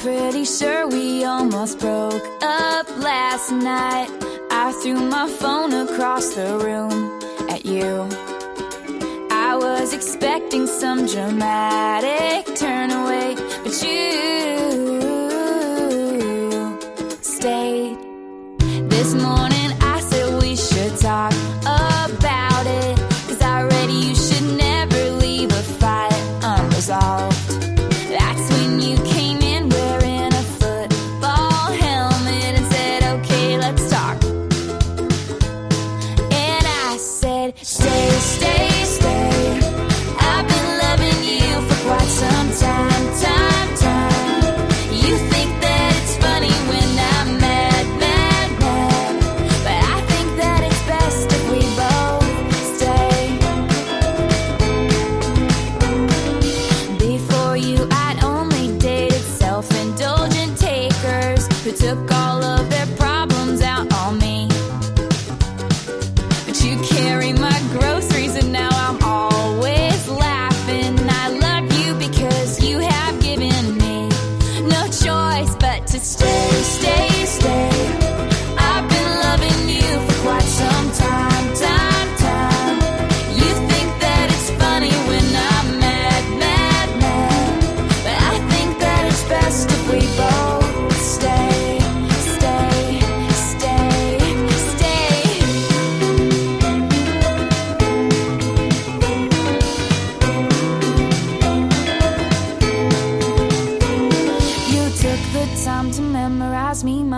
pretty sure we almost broke up last night. I threw my phone across the room at you. I was expecting some dramatic turn away, but you stayed this morning. Stay, stay. but to stay, stay.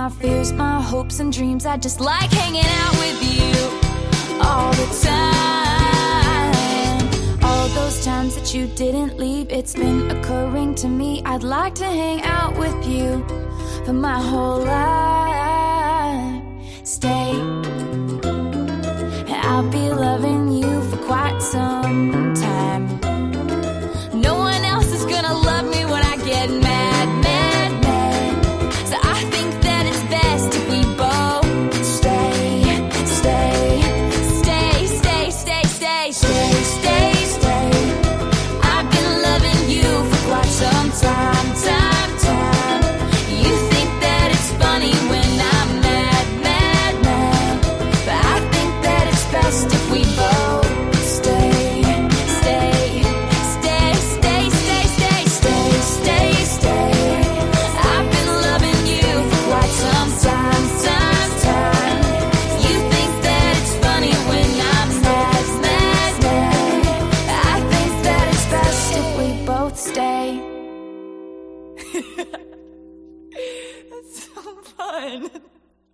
my fears, my hopes and dreams. I just like hanging out with you all the time. All those times that you didn't leave, it's been occurring to me. I'd like to hang out with you for my whole life. Stay, I'll be loving you for quite some That's so fun.